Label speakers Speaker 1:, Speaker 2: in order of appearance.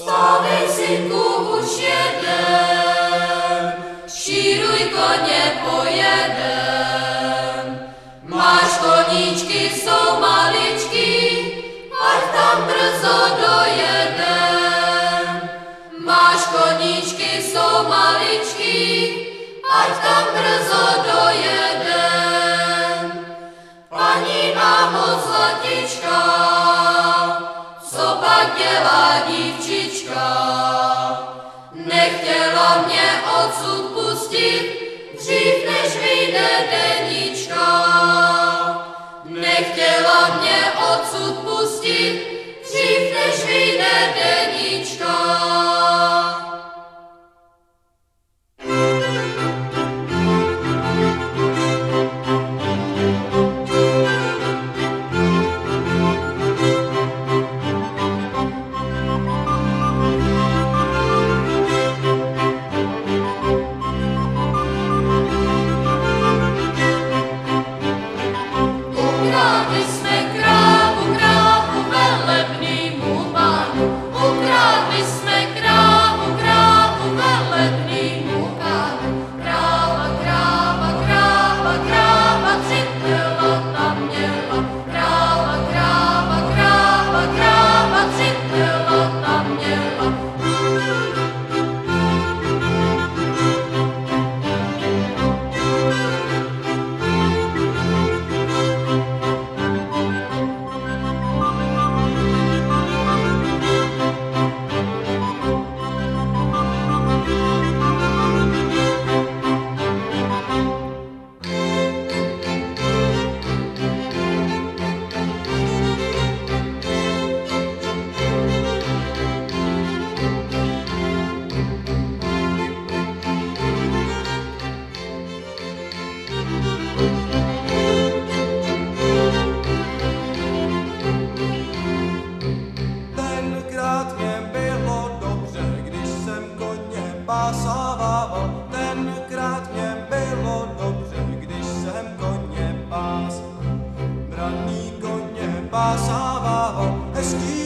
Speaker 1: Stávej, synku, už jeden, šíruj koně pojedem. Máš koníčky, jsou maličky, ať tam brzo dojedem. Máš koníčky, jsou maličky, ať tam brzo dojedem. Dělá dívčička? Nechtěla mě odsud pustit, dřív než vyjde deníčka. Nechtěla mě odsud pustit, pásával, tenkrát mě bylo dobře, když jsem koně pás. Braný koně
Speaker 2: pásával, hezký